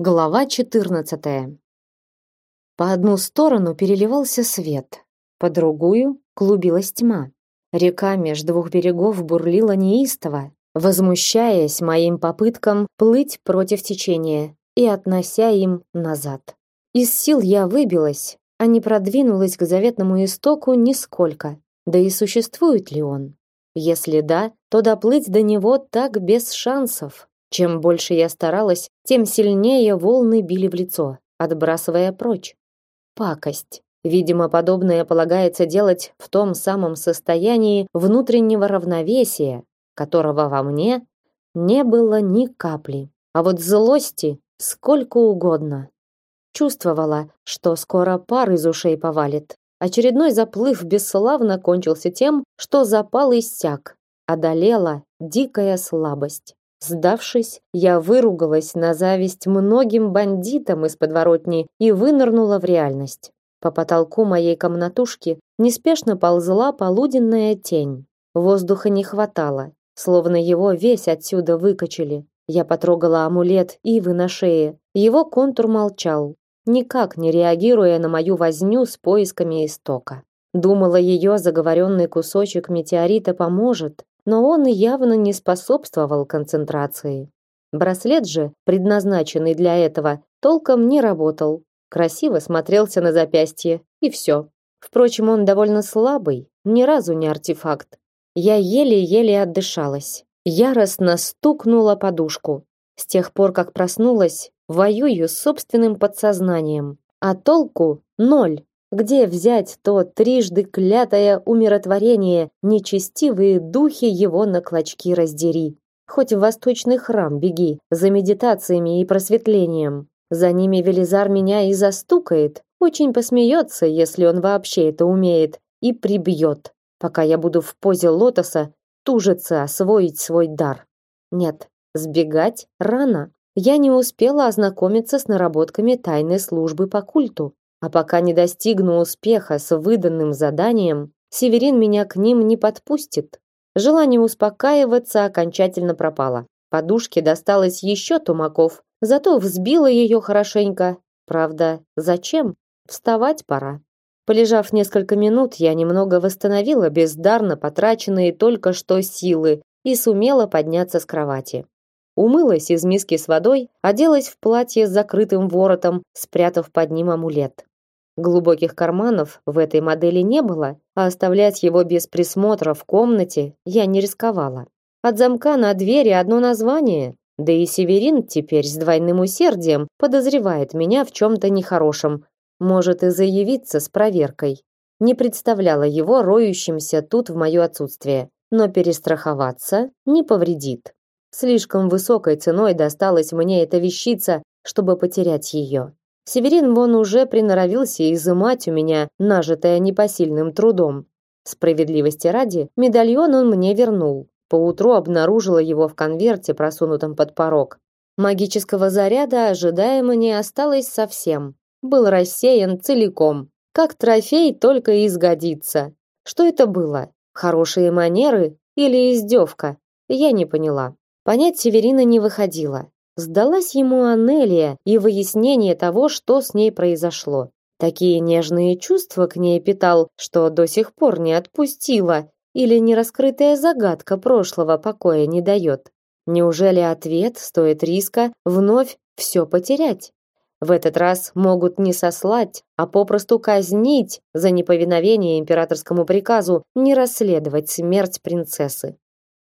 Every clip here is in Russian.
Глава 14. По одну сторону переливался свет, по другую клубилась тьма. Река между двух берегов бурлила неистово, возмущаясь моим попыткам плыть против течения и относя им назад. Из сил я выбилась, а не продвинулась к заветному истоку нисколько. Да и существует ли он? Если да, то доплыть до него так без шансов. Чем больше я старалась, тем сильнее волны били в лицо, отбрасывая прочь. Пакость. Видимо, подобное полагается делать в том самом состоянии внутреннего равновесия, которого во мне не было ни капли. А вот злости сколько угодно. Чувствовала, что скоро пар из ушей повалит. Очередной заплыв бесславно кончился тем, что запал иссяк. Одолела дикая слабость. Сдавшись, я выругалась на зависть многим бандитам из подворотни и вынырнула в реальность. По потолку моей комнатушки неспешно ползла полуденная тень. Воздуха не хватало, словно его весь отсюда выкачали. Я потрогала амулет Ивы на шее. Его контур молчал, никак не реагируя на мою возню с поисками истока. Думала, ее заговоренный кусочек метеорита поможет, но он явно не способствовал концентрации. Браслет же, предназначенный для этого, толком не работал. Красиво смотрелся на запястье, и все. Впрочем, он довольно слабый, ни разу не артефакт. Я еле-еле отдышалась. Яростно стукнула подушку. С тех пор, как проснулась, воюю с собственным подсознанием. А толку ноль. Где взять то трижды клятое умиротворение, нечестивые духи его на клочки раздери? Хоть в восточный храм беги, за медитациями и просветлением. За ними Велизар меня и застукает, очень посмеется, если он вообще это умеет, и прибьет, пока я буду в позе лотоса тужиться освоить свой дар. Нет, сбегать рано. Я не успела ознакомиться с наработками тайной службы по культу. А пока не достигну успеха с выданным заданием, Северин меня к ним не подпустит. Желание успокаиваться окончательно пропало. Подушке досталось еще тумаков, зато взбила ее хорошенько. Правда, зачем? Вставать пора. Полежав несколько минут, я немного восстановила бездарно потраченные только что силы и сумела подняться с кровати. Умылась из миски с водой, оделась в платье с закрытым воротом, спрятав под ним амулет. Глубоких карманов в этой модели не было, а оставлять его без присмотра в комнате я не рисковала. От замка на двери одно название, да и Северин теперь с двойным усердием подозревает меня в чем-то нехорошем, может и заявиться с проверкой. Не представляла его роющимся тут в мое отсутствие, но перестраховаться не повредит. Слишком высокой ценой досталась мне эта вещица, чтобы потерять ее. Северин вон уже приноровился изымать у меня нажитое непосильным трудом. Справедливости ради, медальон он мне вернул. Поутру обнаружила его в конверте, просунутом под порог. Магического заряда ожидаемо не осталось совсем. Был рассеян целиком. Как трофей только и сгодится. Что это было? Хорошие манеры или издевка? Я не поняла. Понять Северина не выходило. Сдалась ему Анелия и выяснение того, что с ней произошло. Такие нежные чувства к ней питал, что до сих пор не отпустила, или нераскрытая загадка прошлого покоя не дает. Неужели ответ стоит риска вновь все потерять? В этот раз могут не сослать, а попросту казнить за неповиновение императорскому приказу не расследовать смерть принцессы.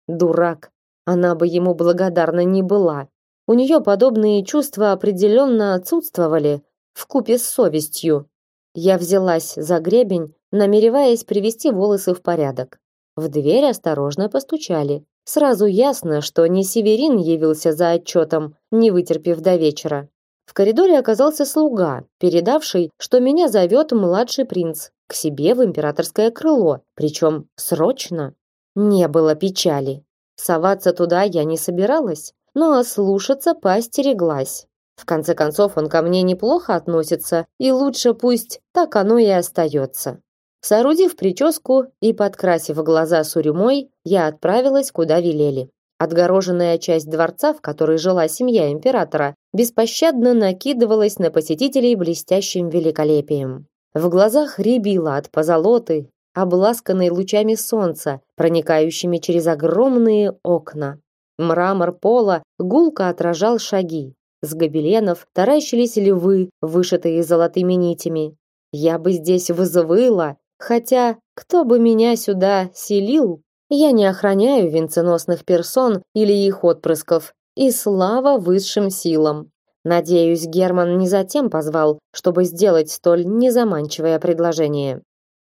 Дурак. Она бы ему благодарна не была. У нее подобные чувства определенно отсутствовали, в купе с совестью. Я взялась за гребень, намереваясь привести волосы в порядок. В дверь осторожно постучали. Сразу ясно, что не Северин явился за отчетом, не вытерпев до вечера. В коридоре оказался слуга, передавший, что меня зовет младший принц к себе в императорское крыло, причем срочно. Не было печали. Соваться туда я не собиралась но ослушаться поостереглась. В конце концов, он ко мне неплохо относится, и лучше пусть так оно и остается. Соорудив прическу и подкрасив глаза сурьмой, я отправилась куда велели. Отгороженная часть дворца, в которой жила семья императора, беспощадно накидывалась на посетителей блестящим великолепием. В глазах рябило от позолоты, обласканной лучами солнца, проникающими через огромные окна. Мрамор пола гулко отражал шаги. С гобеленов таращились львы, вышитые золотыми нитями. Я бы здесь взвыла, хотя кто бы меня сюда селил? Я не охраняю венценосных персон или их отпрысков. И слава высшим силам. Надеюсь, Герман не затем позвал, чтобы сделать столь незаманчивое предложение.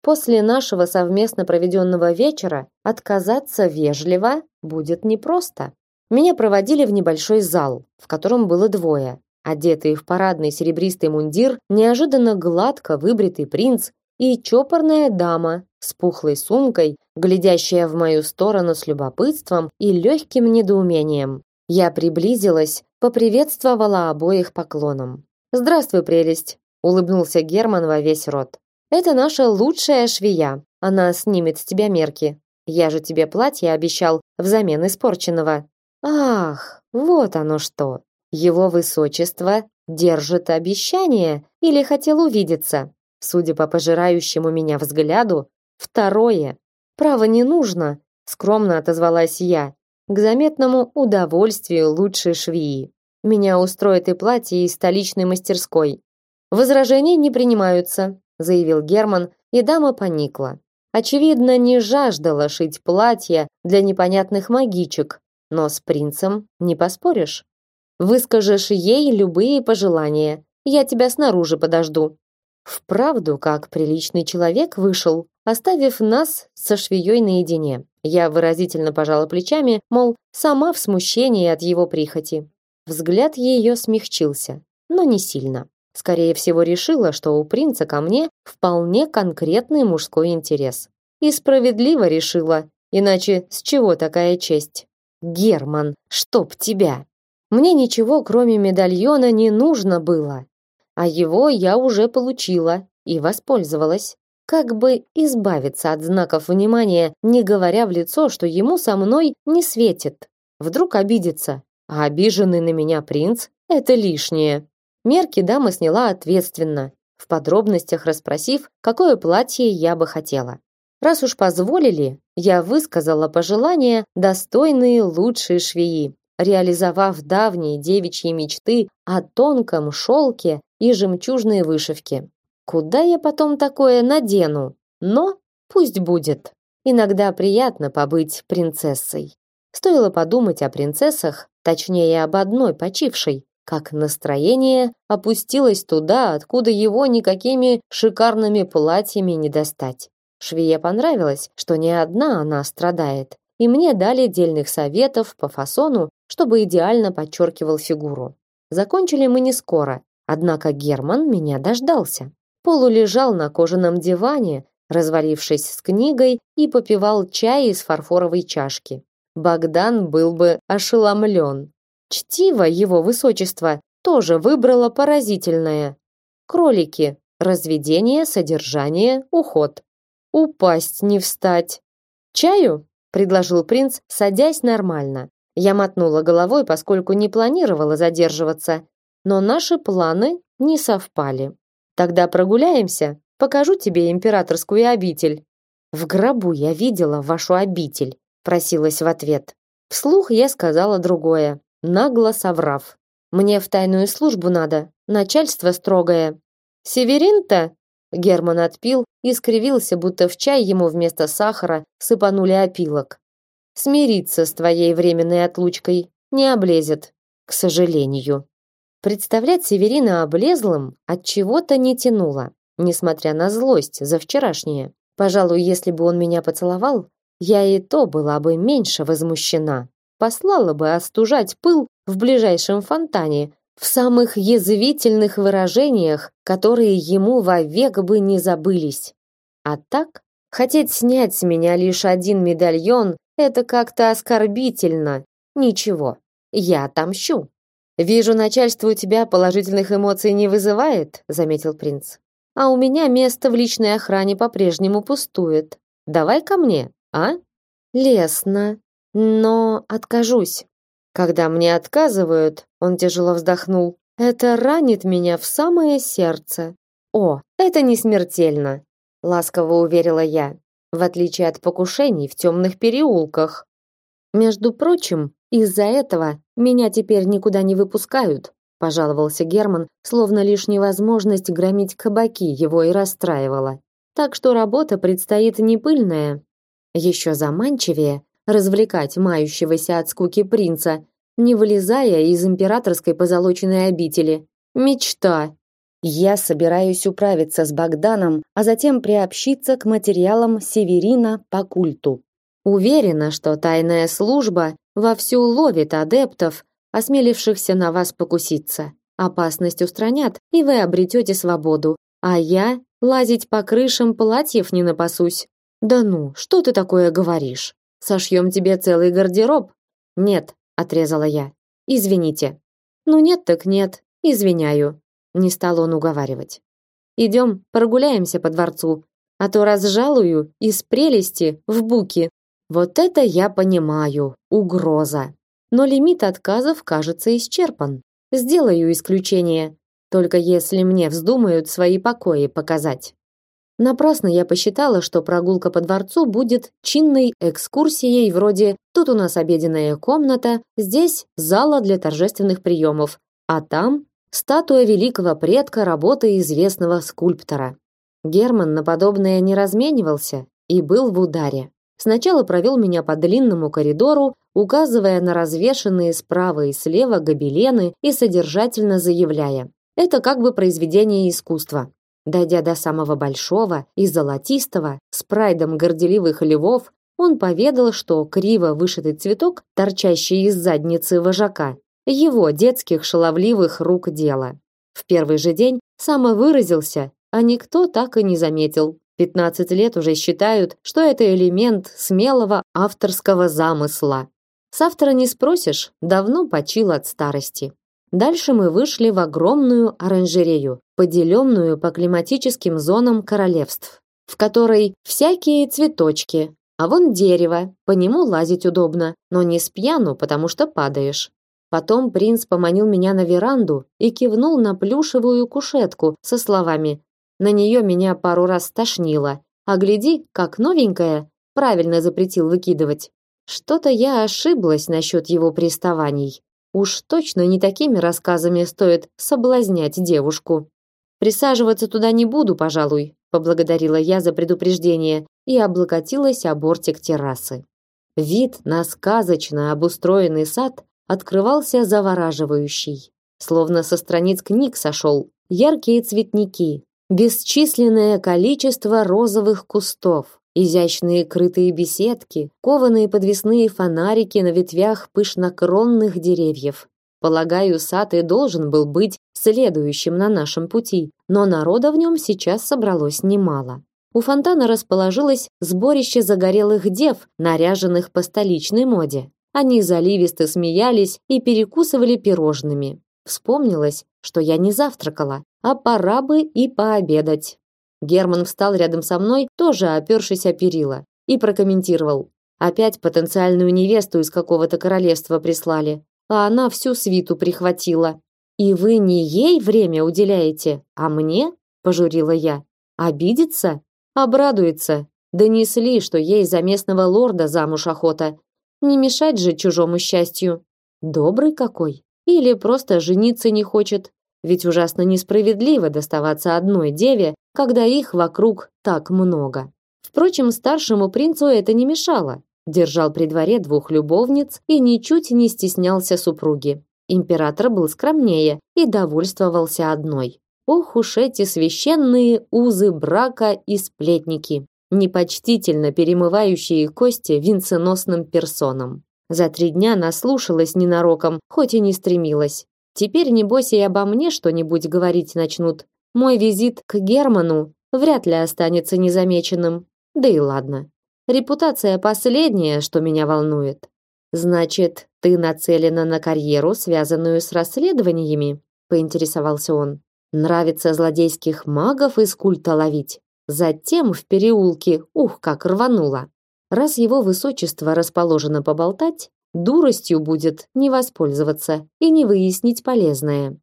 После нашего совместно проведенного вечера отказаться вежливо будет непросто. Меня проводили в небольшой зал, в котором было двое. Одетый в парадный серебристый мундир, неожиданно гладко выбритый принц и чопорная дама с пухлой сумкой, глядящая в мою сторону с любопытством и легким недоумением. Я приблизилась, поприветствовала обоих поклоном. «Здравствуй, прелесть!» — улыбнулся Герман во весь рот. «Это наша лучшая швея. Она снимет с тебя мерки. Я же тебе платье обещал взамен испорченного». «Ах, вот оно что! Его высочество держит обещание или хотел увидеться?» Судя по пожирающему меня взгляду, второе. Право не нужно, скромно отозвалась я, к заметному удовольствию лучшей швеи. Меня устроит и платье из столичной мастерской. Возражения не принимаются, заявил Герман, и дама поникла. Очевидно, не жаждала шить платье для непонятных магичек, но с принцем не поспоришь. Выскажешь ей любые пожелания. Я тебя снаружи подожду. Вправду, как приличный человек вышел, оставив нас со швеей наедине. Я выразительно пожала плечами, мол, сама в смущении от его прихоти. Взгляд ее смягчился, но не сильно. Скорее всего, решила, что у принца ко мне вполне конкретный мужской интерес. И справедливо решила, иначе с чего такая честь? Герман, чтоб тебя! Мне ничего, кроме медальона, не нужно было а его я уже получила и воспользовалась. Как бы избавиться от знаков внимания, не говоря в лицо, что ему со мной не светит. Вдруг обидится, а обиженный на меня принц – это лишнее. Мерки дама сняла ответственно, в подробностях расспросив, какое платье я бы хотела. Раз уж позволили, я высказала пожелания, достойные лучшей швеи, реализовав давние девичьи мечты о тонком шелке и жемчужные вышивки. Куда я потом такое надену? Но пусть будет. Иногда приятно побыть принцессой. Стоило подумать о принцессах, точнее об одной почившей, как настроение опустилось туда, откуда его никакими шикарными платьями не достать. Швее понравилось, что не одна она страдает, и мне дали дельных советов по фасону, чтобы идеально подчеркивал фигуру. Закончили мы не скоро, Однако Герман меня дождался. Полу лежал на кожаном диване, развалившись с книгой и попивал чай из фарфоровой чашки. Богдан был бы ошеломлен. Чтиво его высочество тоже выбрало поразительное. Кролики. Разведение, содержание, уход. Упасть не встать. Чаю? предложил принц, садясь нормально. Я мотнула головой, поскольку не планировала задерживаться, но наши планы не совпали. Тогда прогуляемся, покажу тебе императорскую обитель. В гробу я видела вашу обитель, просилась в ответ. Вслух я сказала другое, нагло соврав. Мне в тайную службу надо, начальство строгое. Северин-то? Герман отпил и скривился, будто в чай ему вместо сахара сыпанули опилок. Смириться с твоей временной отлучкой не облезет, к сожалению. Представлять Северина облезлым от чего-то не тянуло, несмотря на злость за вчерашнее. Пожалуй, если бы он меня поцеловал, я и то была бы меньше возмущена. Послала бы остужать пыл в ближайшем фонтане, в самых язвительных выражениях, которые ему вовек бы не забылись. А так, хотеть снять с меня лишь один медальон это как-то оскорбительно. Ничего, я отомщу. Вижу, начальство у тебя положительных эмоций не вызывает, заметил принц. А у меня место в личной охране по-прежнему пустует. Давай ко мне, а? Лесно. Но откажусь. Когда мне отказывают, он тяжело вздохнул. Это ранит меня в самое сердце. О, это не смертельно, ласково уверила я. В отличие от покушений в темных переулках. Между прочим, из-за этого меня теперь никуда не выпускают, пожаловался Герман, словно лишь невозможность громить кабаки его и расстраивала. Так что работа предстоит не пыльная. Еще заманчивее развлекать мающегося от скуки принца, не вылезая из императорской позолоченной обители. Мечта. Я собираюсь управиться с Богданом, а затем приобщиться к материалам Северина по культу. Уверена, что тайная служба вовсю ловит адептов, осмелившихся на вас покуситься. Опасность устранят, и вы обретете свободу. А я лазить по крышам платьев не напасусь. Да ну, что ты такое говоришь? Сошьем тебе целый гардероб? Нет, отрезала я. Извините. Ну нет так нет, извиняю. Не стал он уговаривать. Идем, прогуляемся по дворцу, а то разжалую из прелести в буки. Вот это я понимаю, угроза. Но лимит отказов, кажется, исчерпан. Сделаю исключение, только если мне вздумают свои покои показать. Напрасно я посчитала, что прогулка по дворцу будет чинной экскурсией вроде «тут у нас обеденная комната, здесь зала для торжественных приемов, а там статуя великого предка работы известного скульптора». Герман на подобное не разменивался и был в ударе. Сначала провел меня по длинному коридору, указывая на развешанные справа и слева гобелены и содержательно заявляя: "Это как бы произведение искусства. Дойдя до самого большого и золотистого, с прайдом горделивых львов, он поведал, что криво вышитый цветок, торчащий из задницы вожака, его детских шаловливых рук дело. В первый же день самовыразился, а никто так и не заметил. 15 лет уже считают, что это элемент смелого авторского замысла. С автора не спросишь, давно почил от старости. Дальше мы вышли в огромную оранжерею, поделенную по климатическим зонам королевств, в которой всякие цветочки, а вон дерево, по нему лазить удобно, но не с пьяну, потому что падаешь. Потом принц поманил меня на веранду и кивнул на плюшевую кушетку со словами «На нее меня пару раз тошнило, а гляди, как новенькая, правильно запретил выкидывать». Что-то я ошиблась насчет его приставаний. Уж точно не такими рассказами стоит соблазнять девушку. Присаживаться туда не буду, пожалуй, поблагодарила я за предупреждение и облокотилась о бортик террасы. Вид на сказочно обустроенный сад открывался завораживающий, словно со страниц книг сошел. Яркие цветники, бесчисленное количество розовых кустов, изящные крытые беседки, кованые подвесные фонарики на ветвях пышнокронных деревьев. Полагаю, сад и должен был быть следующим на нашем пути, но народа в нем сейчас собралось немало. У фонтана расположилось сборище загорелых дев, наряженных по столичной моде. Они заливисто смеялись и перекусывали пирожными. Вспомнилось, что я не завтракала, а пора бы и пообедать. Герман встал рядом со мной, тоже опершись о перила, и прокомментировал. Опять потенциальную невесту из какого-то королевства прислали, а она всю свиту прихватила. И вы не ей время уделяете, а мне? пожурила я. Обидится? Обрадуется. Донесли, что ей за местного лорда замуж охота. Не мешать же чужому счастью. Добрый какой. Или просто жениться не хочет. Ведь ужасно несправедливо доставаться одной деве, когда их вокруг так много. Впрочем, старшему принцу это не мешало. Держал при дворе двух любовниц и ничуть не стеснялся супруги. Император был скромнее и довольствовался одной. Ох уж эти священные узы брака и сплетники, непочтительно перемывающие кости венценосным персонам. За три дня наслушалась ненароком, хоть и не стремилась. Теперь, небось, и обо мне что-нибудь говорить начнут. Мой визит к Герману вряд ли останется незамеченным. Да и ладно. Репутация последнее, что меня волнует. Значит, ты нацелена на карьеру, связанную с расследованиями? поинтересовался он. Нравится злодейских магов из культа ловить. Затем в переулке, ух, как рвануло. Раз его высочество расположено поболтать, дуростью будет не воспользоваться и не выяснить полезное.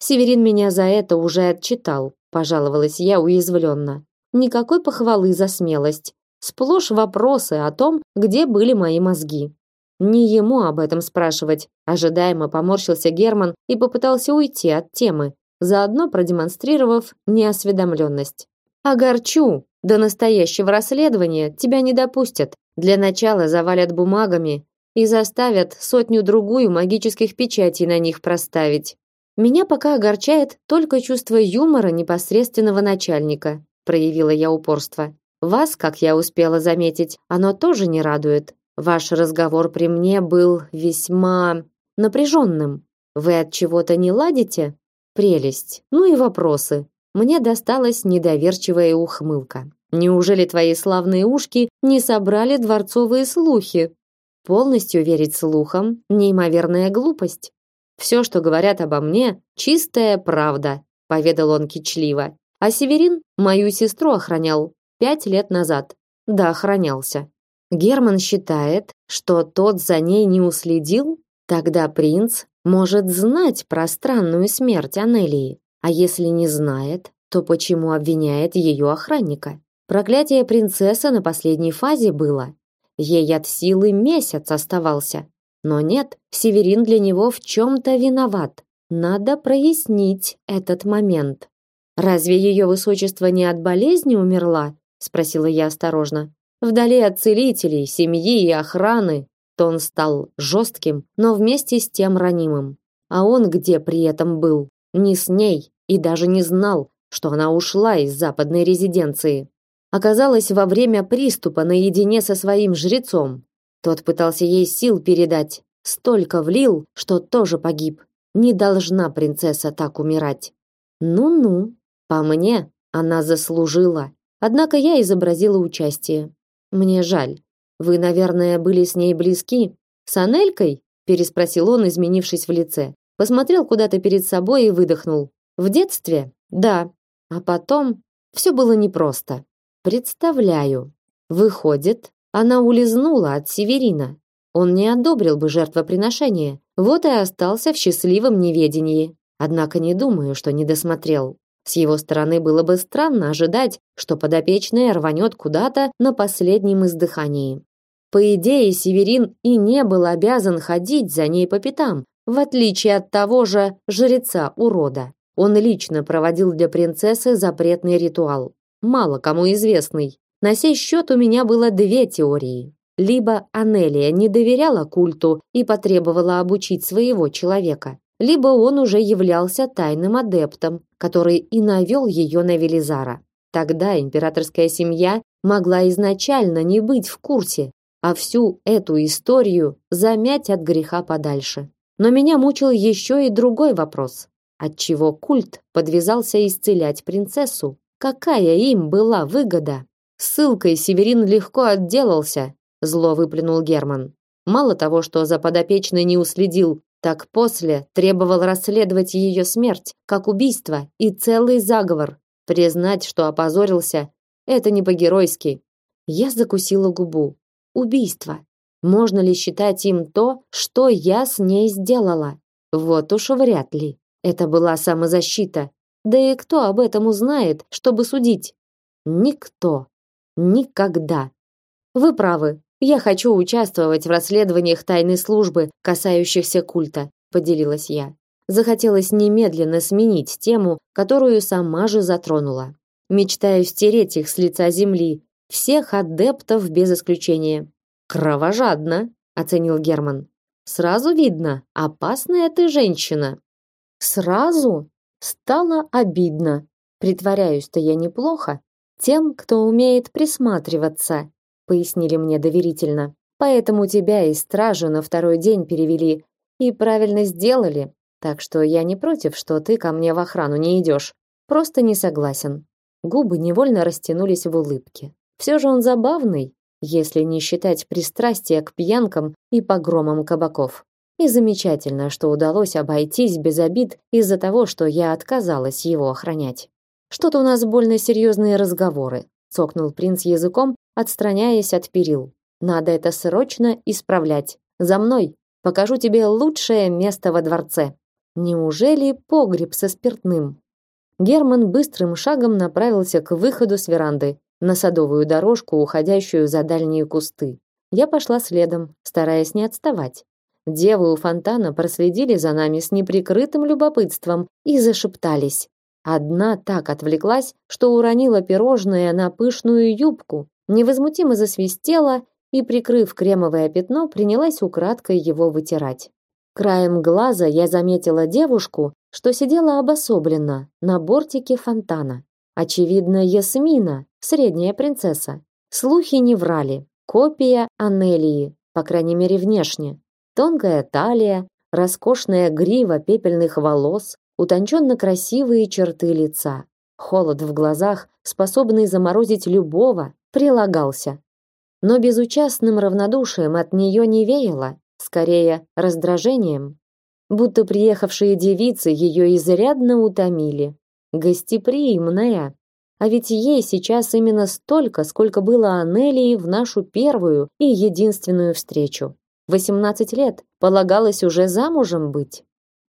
Северин меня за это уже отчитал, пожаловалась я уязвленно. Никакой похвалы за смелость. Сплошь вопросы о том, где были мои мозги. Не ему об этом спрашивать. Ожидаемо поморщился Герман и попытался уйти от темы, заодно продемонстрировав неосведомленность. Огорчу. До настоящего расследования тебя не допустят. Для начала завалят бумагами и заставят сотню-другую магических печатей на них проставить. Меня пока огорчает только чувство юмора непосредственного начальника, проявила я упорство. Вас, как я успела заметить, оно тоже не радует. Ваш разговор при мне был весьма напряженным. Вы от чего-то не ладите? Прелесть. Ну и вопросы. Мне досталась недоверчивая ухмылка. Неужели твои славные ушки не собрали дворцовые слухи? Полностью верить слухам неимоверная глупость. Все, что говорят обо мне, чистая правда, поведал он кичливо. А Северин мою сестру охранял пять лет назад. Да, охранялся. Герман считает, что тот за ней не уследил, тогда принц может знать про странную смерть Анелии. А если не знает, то почему обвиняет ее охранника? Проклятие принцессы на последней фазе было. Ей от силы месяц оставался. Но нет, Северин для него в чем-то виноват. Надо прояснить этот момент. Разве ее высочество не от болезни умерла? Спросила я осторожно. Вдали от целителей, семьи и охраны, тон стал жестким, но вместе с тем ранимым. А он где при этом был? Не с ней и даже не знал, что она ушла из западной резиденции. Оказалось во время приступа наедине со своим жрецом. Тот пытался ей сил передать, столько влил, что тоже погиб. Не должна принцесса так умирать. Ну-ну, по мне, она заслужила. Однако я изобразила участие. Мне жаль. Вы, наверное, были с ней близки? С Анелькой? переспросил он, изменившись в лице. Посмотрел куда-то перед собой и выдохнул. В детстве? Да. А потом все было непросто. Представляю. Выходит, она улизнула от Северина. Он не одобрил бы жертвоприношение. Вот и остался в счастливом неведении. Однако не думаю, что не досмотрел. С его стороны было бы странно ожидать, что подопечная рванет куда-то на последнем издыхании. По идее, Северин и не был обязан ходить за ней по пятам, в отличие от того же жреца-урода. Он лично проводил для принцессы запретный ритуал, мало кому известный. На сей счет у меня было две теории. Либо Анелия не доверяла культу и потребовала обучить своего человека, либо он уже являлся тайным адептом, который и навел ее на Велизара. Тогда императорская семья могла изначально не быть в курсе, а всю эту историю замять от греха подальше. Но меня мучил еще и другой вопрос. Отчего культ подвязался исцелять принцессу? Какая им была выгода? Ссылкой Северин легко отделался, зло выплюнул Герман. Мало того, что за подопечной не уследил, так после требовал расследовать ее смерть как убийство и целый заговор. Признать, что опозорился, это не по-геройски. Я закусила губу. Убийство. Можно ли считать им то, что я с ней сделала? Вот уж вряд ли. Это была самозащита. Да и кто об этом узнает, чтобы судить? Никто. Никогда. Вы правы, я хочу участвовать в расследованиях тайной службы, касающихся культа, поделилась я. Захотелось немедленно сменить тему, которую сама же затронула. Мечтаю стереть их с лица земли, всех адептов без исключения. Кровожадно, оценил Герман. Сразу видно, опасная ты женщина. Сразу стало обидно. Притворяюсь-то я неплохо. Тем, кто умеет присматриваться, пояснили мне доверительно. Поэтому тебя из стражи на второй день перевели и правильно сделали. Так что я не против, что ты ко мне в охрану не идешь. Просто не согласен. Губы невольно растянулись в улыбке. Все же он забавный, если не считать пристрастия к пьянкам и погромам кабаков. И замечательно, что удалось обойтись без обид из-за того, что я отказалась его охранять. Что-то у нас больно серьезные разговоры, цокнул принц языком, отстраняясь от перил. Надо это срочно исправлять. За мной. Покажу тебе лучшее место во дворце. Неужели погреб со спиртным? Герман быстрым шагом направился к выходу с веранды, на садовую дорожку, уходящую за дальние кусты. Я пошла следом, стараясь не отставать. Девы у фонтана проследили за нами с неприкрытым любопытством и зашептались. Одна так отвлеклась, что уронила пирожное на пышную юбку, невозмутимо засвистела и, прикрыв кремовое пятно, принялась украдкой его вытирать. Краем глаза я заметила девушку, что сидела обособленно на бортике фонтана. Очевидно, Ясмина, средняя принцесса. Слухи не врали. Копия Анелии, по крайней мере, внешне. Тонкая талия, роскошная грива пепельных волос, утонченно красивые черты лица. Холод в глазах, способный заморозить любого, прилагался. Но безучастным равнодушием от нее не веяло, скорее раздражением будто приехавшие девицы ее изрядно утомили. Гостеприимная. А ведь ей сейчас именно столько, сколько было Анелии в нашу первую и единственную встречу. 18 лет, полагалось уже замужем быть.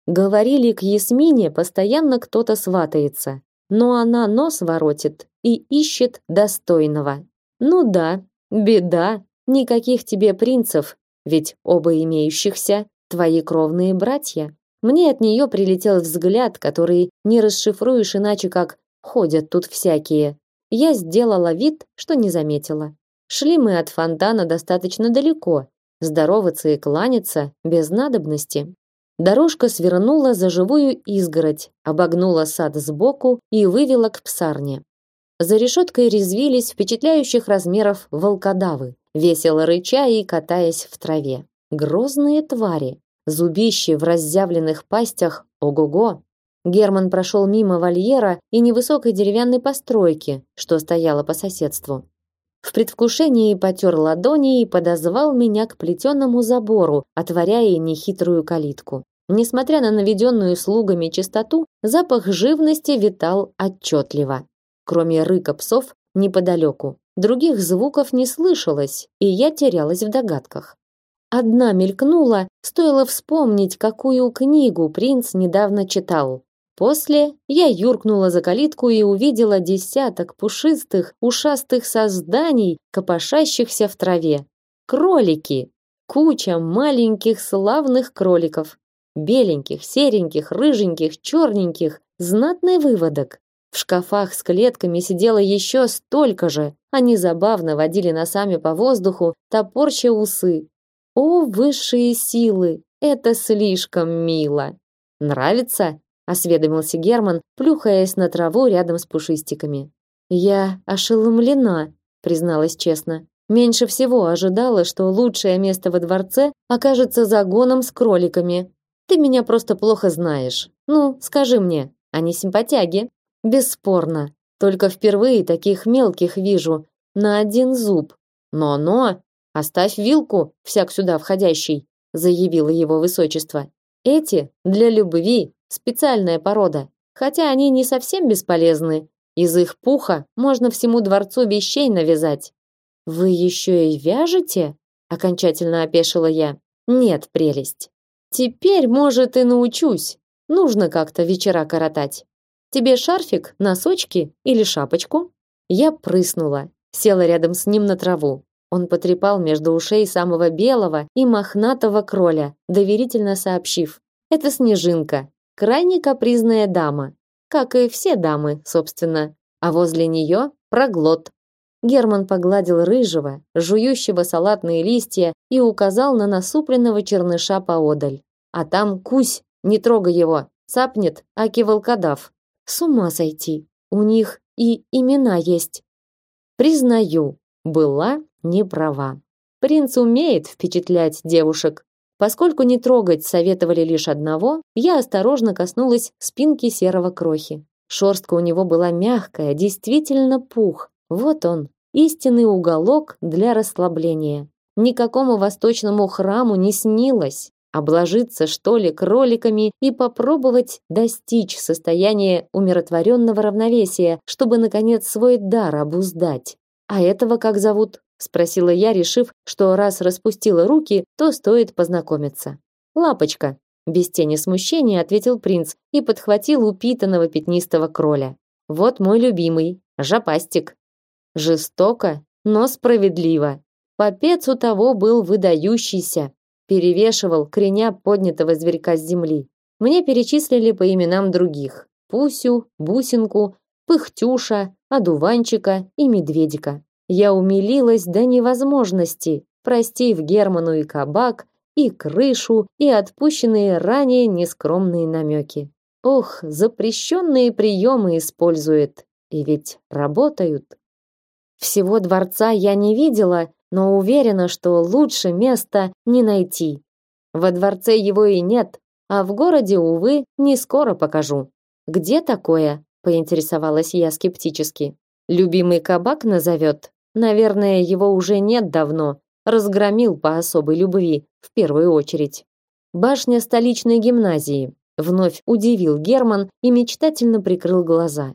Говорили, к Ясмине постоянно кто-то сватается, но она нос воротит и ищет достойного. Ну да, беда, никаких тебе принцев, ведь оба имеющихся твои кровные братья. Мне от нее прилетел взгляд, который не расшифруешь иначе как ходят тут всякие. Я сделала вид, что не заметила. Шли мы от фонтана достаточно далеко. Здороваться и кланяться без надобности. Дорожка свернула за живую изгородь, обогнула сад сбоку и вывела к псарне. За решеткой резвились впечатляющих размеров волкодавы, весело рыча и катаясь в траве. Грозные твари, зубищи в разъявленных пастях, ого-го. Герман прошел мимо вольера и невысокой деревянной постройки, что стояла по соседству. В предвкушении потер ладони и подозвал меня к плетеному забору, отворяя нехитрую калитку. Несмотря на наведенную слугами чистоту, запах живности витал отчетливо. Кроме рыка псов неподалеку. Других звуков не слышалось, и я терялась в догадках. Одна мелькнула, стоило вспомнить, какую книгу принц недавно читал. После я юркнула за калитку и увидела десяток пушистых, ушастых созданий, копошащихся в траве. Кролики! Куча маленьких славных кроликов. Беленьких, сереньких, рыженьких, черненьких. Знатный выводок. В шкафах с клетками сидело еще столько же. Они забавно водили носами по воздуху, топорща усы, о, высшие силы, это слишком мило. Нравится? Осведомился Герман, плюхаясь на траву рядом с пушистиками. Я ошеломлена, призналась честно. Меньше всего ожидала, что лучшее место во дворце окажется загоном с кроликами. Ты меня просто плохо знаешь. Ну, скажи мне, они симпатяги? Бесспорно. Только впервые таких мелких вижу на один зуб. Но-но, Оставь вилку, всяк сюда входящий, заявило его высочество. Эти для любви специальная порода, хотя они не совсем бесполезны. Из их пуха можно всему дворцу вещей навязать. Вы еще и вяжете? окончательно опешила я. Нет, прелесть. Теперь, может, и научусь. Нужно как-то вечера коротать. Тебе шарфик, носочки или шапочку? Я прыснула, села рядом с ним на траву. Он потрепал между ушей самого белого и мохнатого кроля, доверительно сообщив: "Это снежинка, крайне капризная дама, как и все дамы, собственно. А возле нее проглот". Герман погладил рыжего, жующего салатные листья и указал на насупленного черныша поодаль. А там кусь, не трогай его, цапнет, аки волкодав. С ума сойти. У них и имена есть. Признаю, была не права. Принц умеет впечатлять девушек. Поскольку не трогать советовали лишь одного, я осторожно коснулась спинки серого крохи. Шерстка у него была мягкая, действительно пух. Вот он, истинный уголок для расслабления. Никакому восточному храму не снилось обложиться что ли кроликами и попробовать достичь состояния умиротворенного равновесия, чтобы наконец свой дар обуздать. А этого как зовут? Спросила я, решив, что раз распустила руки, то стоит познакомиться. Лапочка, без тени смущения ответил принц и подхватил упитанного пятнистого кроля. Вот мой любимый, жопастик. Жестоко, но справедливо. Попец у того был выдающийся, перевешивал креня поднятого зверька с земли. Мне перечислили по именам других: Пусю, Бусинку, Пыхтюша, Одуванчика и Медведика. Я умилилась до невозможности, простив Герману и кабак, и крышу, и отпущенные ранее нескромные намеки. Ох, запрещенные приемы использует, и ведь работают. Всего дворца я не видела, но уверена, что лучше места не найти. Во дворце его и нет, а в городе, увы, не скоро покажу. Где такое? поинтересовалась я скептически. Любимый кабак назовет. Наверное, его уже нет давно. Разгромил по особой любви, в первую очередь. Башня столичной гимназии. Вновь удивил Герман и мечтательно прикрыл глаза.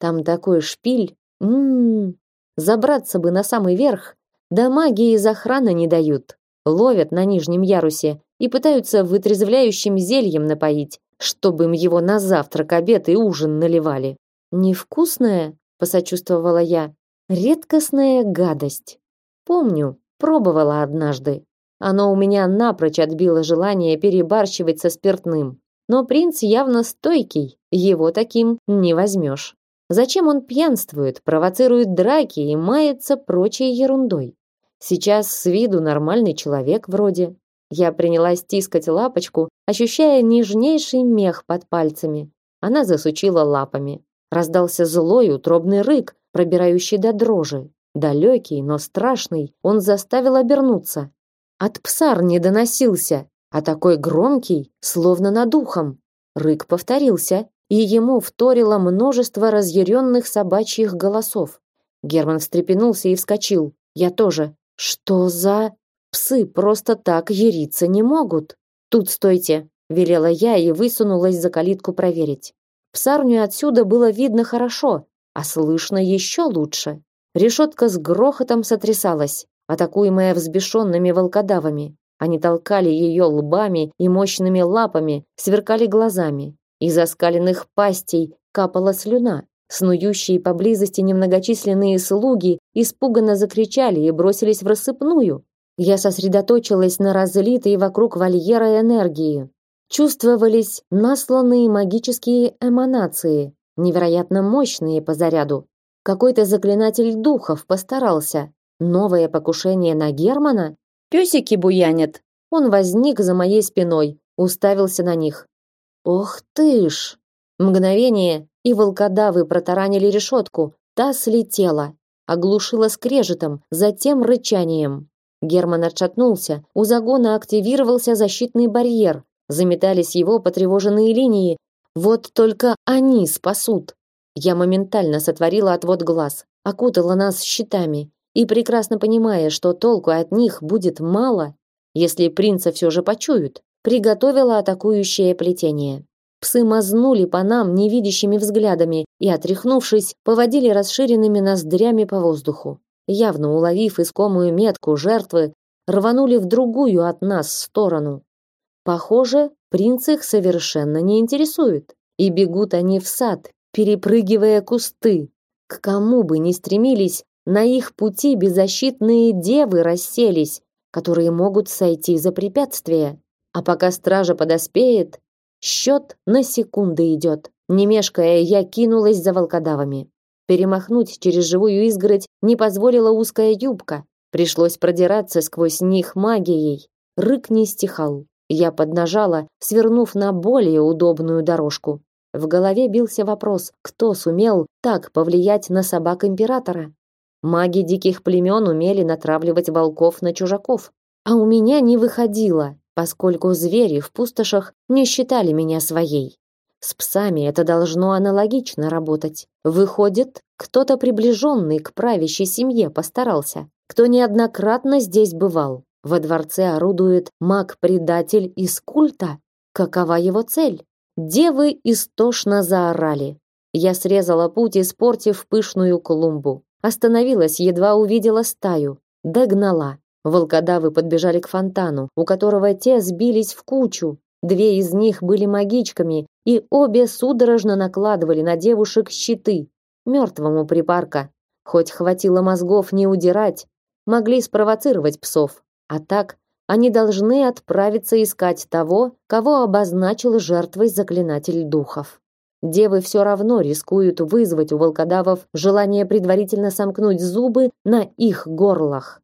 Там такой шпиль. Мм. Забраться бы на самый верх, да магии из охраны не дают. Ловят на нижнем ярусе и пытаются вытрезвляющим зельем напоить, чтобы им его на завтрак, обед и ужин наливали. Невкусное, посочувствовала я. Редкостная гадость. Помню, пробовала однажды. Оно у меня напрочь отбило желание перебарщивать со спиртным. Но принц явно стойкий, его таким не возьмешь. Зачем он пьянствует, провоцирует драки и мается прочей ерундой? Сейчас с виду нормальный человек вроде. Я принялась тискать лапочку, ощущая нежнейший мех под пальцами. Она засучила лапами. Раздался злой утробный рык, пробирающий до дрожи. Далекий, но страшный, он заставил обернуться. От псар не доносился, а такой громкий, словно над ухом. Рык повторился, и ему вторило множество разъяренных собачьих голосов. Герман встрепенулся и вскочил. Я тоже. Что за... Псы просто так яриться не могут. Тут стойте, велела я и высунулась за калитку проверить. Псарню отсюда было видно хорошо, а слышно еще лучше. Решетка с грохотом сотрясалась, атакуемая взбешенными волкодавами. Они толкали ее лбами и мощными лапами, сверкали глазами. Из оскаленных пастей капала слюна. Снующие поблизости немногочисленные слуги испуганно закричали и бросились в рассыпную. Я сосредоточилась на разлитой вокруг вольера энергии. Чувствовались насланные магические эманации, невероятно мощные по заряду. Какой-то заклинатель духов постарался. Новое покушение на Германа? Песики буянят. Он возник за моей спиной, уставился на них. Ох ты ж! Мгновение, и волкодавы протаранили решетку. Та слетела, оглушила скрежетом, затем рычанием. Герман отшатнулся, у загона активировался защитный барьер, заметались его потревоженные линии. Вот только они спасут. Я моментально сотворила отвод глаз, окутала нас щитами и прекрасно понимая, что толку от них будет мало, если принца все же почуют, приготовила атакующее плетение. Псы мазнули по нам невидящими взглядами и, отряхнувшись, поводили расширенными ноздрями по воздуху. Явно уловив искомую метку жертвы, рванули в другую от нас сторону. Похоже, принц их совершенно не интересует, и бегут они в сад, перепрыгивая кусты. К кому бы ни стремились, на их пути беззащитные девы расселись, которые могут сойти за препятствие. А пока стража подоспеет, счет на секунды идет. Не мешкая, я кинулась за волкодавами. Перемахнуть через живую изгородь не позволила узкая юбка. Пришлось продираться сквозь них магией. Рык не стихал. Я поднажала, свернув на более удобную дорожку. В голове бился вопрос, кто сумел так повлиять на собак императора. Маги диких племен умели натравливать волков на чужаков, а у меня не выходило поскольку звери в пустошах не считали меня своей. С псами это должно аналогично работать. Выходит, кто-то приближенный к правящей семье постарался, кто неоднократно здесь бывал. Во дворце орудует маг-предатель из культа. Какова его цель? Девы истошно заорали. Я срезала путь, испортив пышную клумбу. Остановилась, едва увидела стаю. Догнала. Волкодавы подбежали к фонтану, у которого те сбились в кучу. Две из них были магичками, и обе судорожно накладывали на девушек щиты. Мертвому припарка. Хоть хватило мозгов не удирать, могли спровоцировать псов. А так они должны отправиться искать того, кого обозначил жертвой заклинатель духов. Девы все равно рискуют вызвать у волкодавов желание предварительно сомкнуть зубы на их горлах.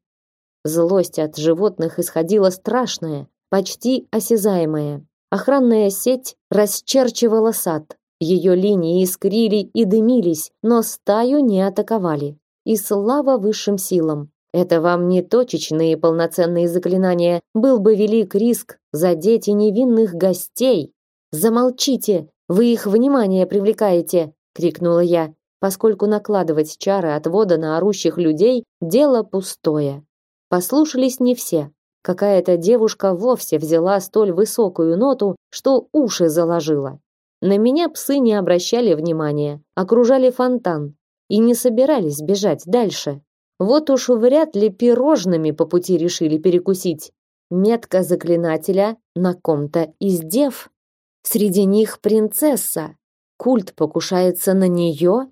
Злость от животных исходила страшная, почти осязаемая. Охранная сеть расчерчивала сад. Ее линии искрили и дымились, но стаю не атаковали. И слава высшим силам. Это вам не точечные полноценные заклинания. Был бы велик риск задеть и невинных гостей. Замолчите, вы их внимание привлекаете, крикнула я, поскольку накладывать чары отвода на орущих людей дело пустое. Послушались не все. Какая-то девушка вовсе взяла столь высокую ноту, что уши заложила. На меня псы не обращали внимания, окружали фонтан и не собирались бежать дальше. Вот уж вряд ли пирожными по пути решили перекусить. Метка заклинателя на ком-то из дев. Среди них принцесса. Культ покушается на нее.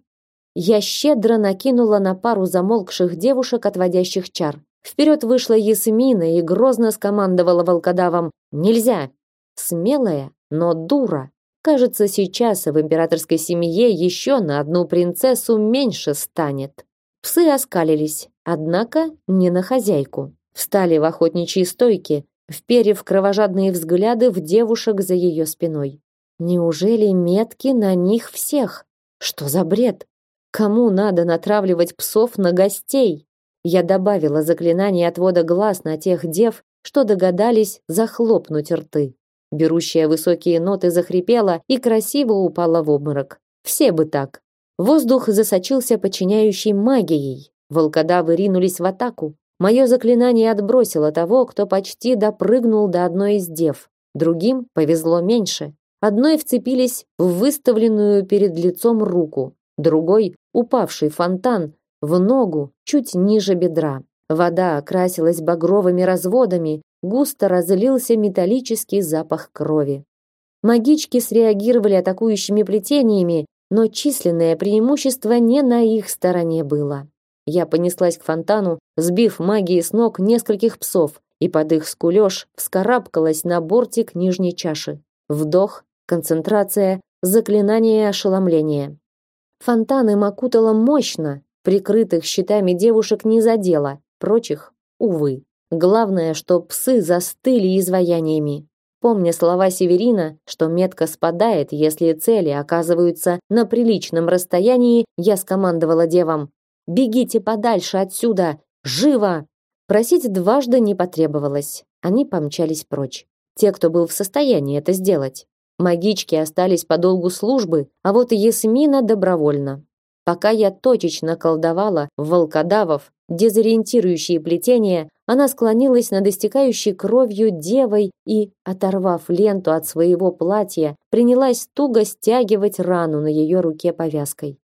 Я щедро накинула на пару замолкших девушек отводящих чар. Вперед вышла Ясмина и грозно скомандовала волкодавам «Нельзя!». Смелая, но дура. Кажется, сейчас в императорской семье еще на одну принцессу меньше станет. Псы оскалились, однако не на хозяйку. Встали в охотничьи стойки, вперев кровожадные взгляды в девушек за ее спиной. Неужели метки на них всех? Что за бред? Кому надо натравливать псов на гостей? Я добавила заклинание отвода глаз на тех дев, что догадались захлопнуть рты. Берущая высокие ноты захрипела и красиво упала в обморок. Все бы так. Воздух засочился подчиняющей магией. Волкодавы ринулись в атаку. Мое заклинание отбросило того, кто почти допрыгнул до одной из дев. Другим повезло меньше. Одной вцепились в выставленную перед лицом руку, другой, упавший фонтан, в ногу, чуть ниже бедра. Вода окрасилась багровыми разводами, густо разлился металлический запах крови. Магички среагировали атакующими плетениями, но численное преимущество не на их стороне было. Я понеслась к фонтану, сбив магией с ног нескольких псов, и под их скулёж вскарабкалась на бортик нижней чаши. Вдох, концентрация, заклинание ошеломления. Фонтан им окутало мощно, прикрытых щитами девушек не задело, прочих, увы. Главное, что псы застыли изваяниями. Помня слова Северина, что метка спадает, если цели оказываются на приличном расстоянии, я скомандовала девам: "Бегите подальше отсюда, живо!" Просить дважды не потребовалось. Они помчались прочь. Те, кто был в состоянии это сделать. Магички остались по долгу службы, а вот Ясмина добровольно. Пока я точечно колдовала в волкодавов, дезориентирующие плетения, она склонилась над истекающей кровью девой и, оторвав ленту от своего платья, принялась туго стягивать рану на ее руке повязкой.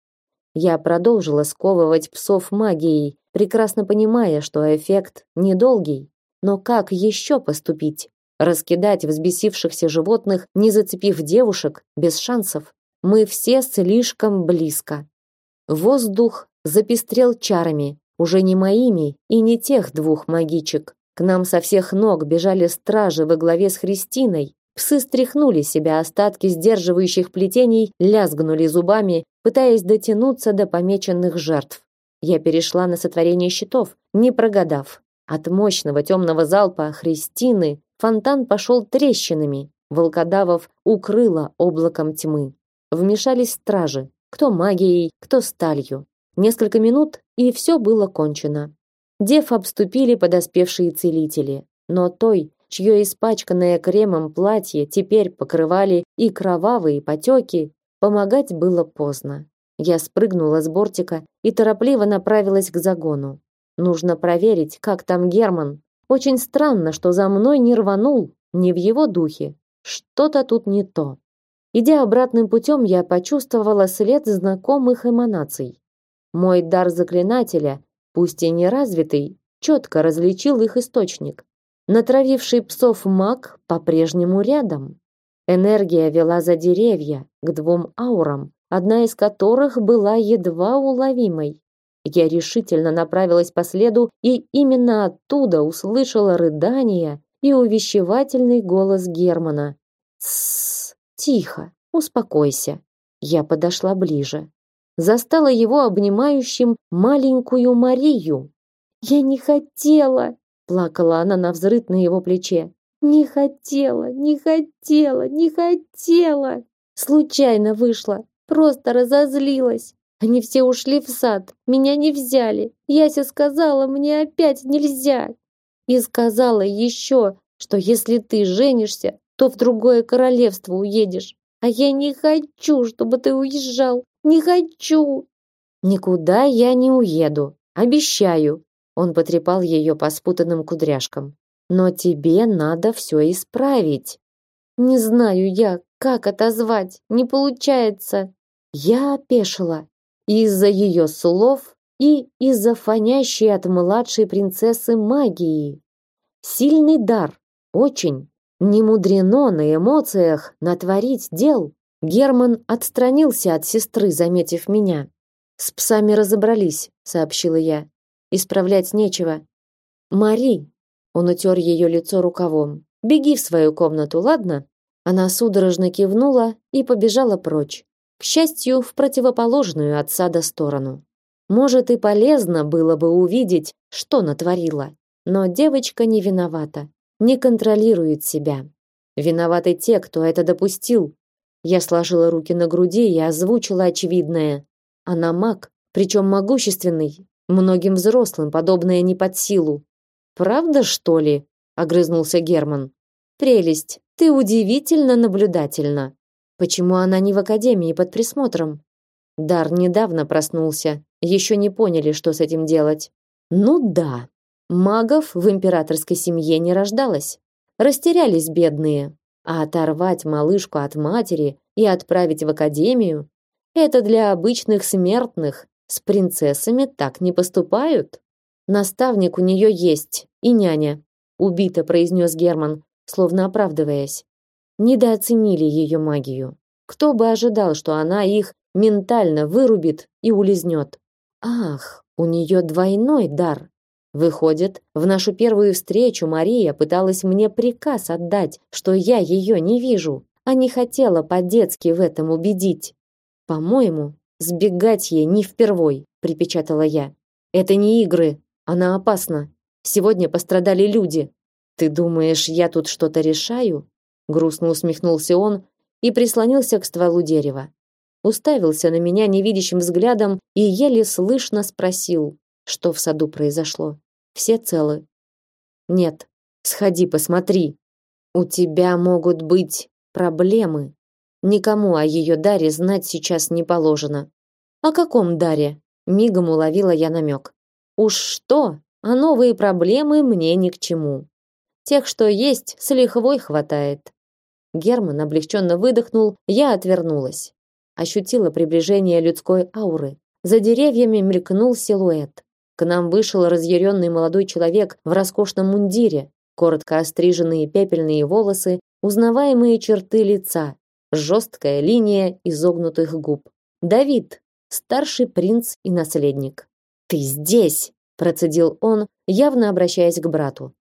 Я продолжила сковывать псов магией, прекрасно понимая, что эффект недолгий. Но как еще поступить? Раскидать взбесившихся животных, не зацепив девушек, без шансов. Мы все слишком близко. Воздух запестрел чарами, уже не моими и не тех двух магичек. К нам со всех ног бежали стражи во главе с Христиной. Псы стряхнули себя остатки сдерживающих плетений, лязгнули зубами, пытаясь дотянуться до помеченных жертв. Я перешла на сотворение щитов, не прогадав. От мощного темного залпа Христины фонтан пошел трещинами. Волкодавов укрыло облаком тьмы. Вмешались стражи, кто магией, кто сталью. Несколько минут, и все было кончено. Дев обступили подоспевшие целители, но той, чье испачканное кремом платье теперь покрывали и кровавые потеки, помогать было поздно. Я спрыгнула с бортика и торопливо направилась к загону. Нужно проверить, как там Герман. Очень странно, что за мной не рванул, не в его духе. Что-то тут не то. Идя обратным путем, я почувствовала след знакомых эманаций. Мой дар заклинателя, пусть и не развитый, четко различил их источник. Натравивший псов маг по-прежнему рядом. Энергия вела за деревья, к двум аурам, одна из которых была едва уловимой. Я решительно направилась по следу и именно оттуда услышала рыдания и увещевательный голос Германа. «Тссс, тихо, успокойся». Я подошла ближе. Застала его обнимающим маленькую Марию. «Я не хотела!» – плакала она на взрыв на его плече. «Не хотела, не хотела, не хотела!» Случайно вышла, просто разозлилась. Они все ушли в сад, меня не взяли. Яся сказала, мне опять нельзя. И сказала еще, что если ты женишься, то в другое королевство уедешь. А я не хочу, чтобы ты уезжал. Не хочу. Никуда я не уеду, обещаю. Он потрепал ее по спутанным кудряшкам. Но тебе надо все исправить. Не знаю я, как отозвать. Не получается. Я опешила из-за ее слов и из-за фонящей от младшей принцессы магии. Сильный дар, очень. Не мудрено на эмоциях натворить дел. Герман отстранился от сестры, заметив меня. С псами разобрались, сообщила я. Исправлять нечего. Мари, он утер ее лицо рукавом. Беги в свою комнату, ладно? Она судорожно кивнула и побежала прочь. К счастью, в противоположную от сада сторону. Может и полезно было бы увидеть, что натворила. Но девочка не виновата, не контролирует себя. Виноваты те, кто это допустил. Я сложила руки на груди и озвучила очевидное. Она маг, причем могущественный. Многим взрослым подобное не под силу. Правда, что ли? огрызнулся Герман. Прелесть, ты удивительно наблюдательна. Почему она не в академии под присмотром? Дар недавно проснулся. Еще не поняли, что с этим делать. Ну да, Магов в императорской семье не рождалось. Растерялись бедные. А оторвать малышку от матери и отправить в академию это для обычных смертных. С принцессами так не поступают. Наставник у нее есть и няня, убито произнес Герман, словно оправдываясь. Недооценили ее магию. Кто бы ожидал, что она их ментально вырубит и улизнет. Ах, у нее двойной дар. Выходит, в нашу первую встречу Мария пыталась мне приказ отдать, что я ее не вижу, а не хотела по-детски в этом убедить. По-моему, сбегать ей не впервой, припечатала я. Это не игры, она опасна. Сегодня пострадали люди. Ты думаешь, я тут что-то решаю? Грустно усмехнулся он и прислонился к стволу дерева. Уставился на меня невидящим взглядом и еле слышно спросил, что в саду произошло. Все целы? Нет. Сходи, посмотри. У тебя могут быть проблемы. Никому о ее даре знать сейчас не положено. О каком даре? Мигом уловила я намек. Уж что, а новые проблемы мне ни к чему. Тех, что есть, с лихвой хватает. Герман облегченно выдохнул, я отвернулась. Ощутила приближение людской ауры. За деревьями мелькнул силуэт. К нам вышел разъяренный молодой человек в роскошном мундире, коротко остриженные пепельные волосы, узнаваемые черты лица, жесткая линия изогнутых губ. Давид, старший принц и наследник. Ты здесь, процедил он, явно обращаясь к брату.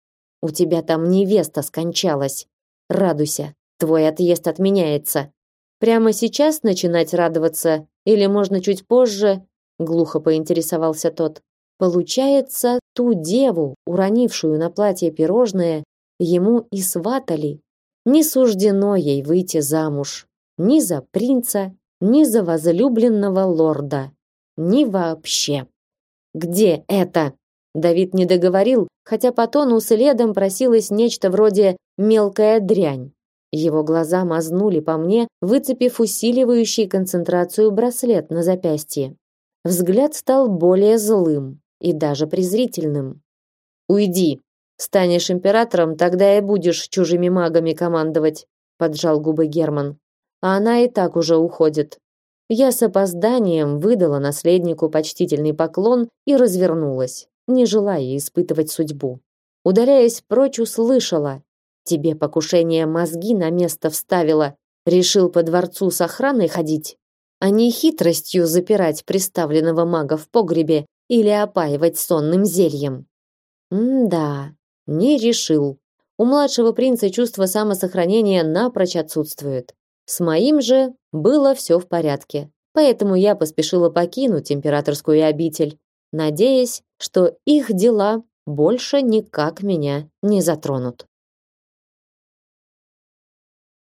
У тебя там невеста скончалась. Радуйся, твой отъезд отменяется. Прямо сейчас начинать радоваться или можно чуть позже? глухо поинтересовался тот. Получается, ту деву, уронившую на платье пирожное, ему и сватали. Не суждено ей выйти замуж ни за принца, ни за возлюбленного лорда, ни вообще. Где это? Давид не договорил, хотя по тону следом просилось нечто вроде мелкая дрянь. Его глаза мазнули по мне, выцепив усиливающий концентрацию браслет на запястье. Взгляд стал более злым и даже презрительным. Уйди. Станешь императором, тогда и будешь чужими магами командовать, поджал губы Герман. А она и так уже уходит. Я с опозданием выдала наследнику почтительный поклон и развернулась. не желая испытывать судьбу. Удаляясь прочь, услышала: "Тебе покушение мозги на место вставило, решил по дворцу с охраной ходить, а не хитростью запирать приставленного мага в погребе или опаивать сонным зельем". М-да, не решил. У младшего принца чувство самосохранения напрочь отсутствует. С моим же было все в порядке. Поэтому я поспешила покинуть императорскую обитель, надеясь, что их дела больше никак меня не затронут.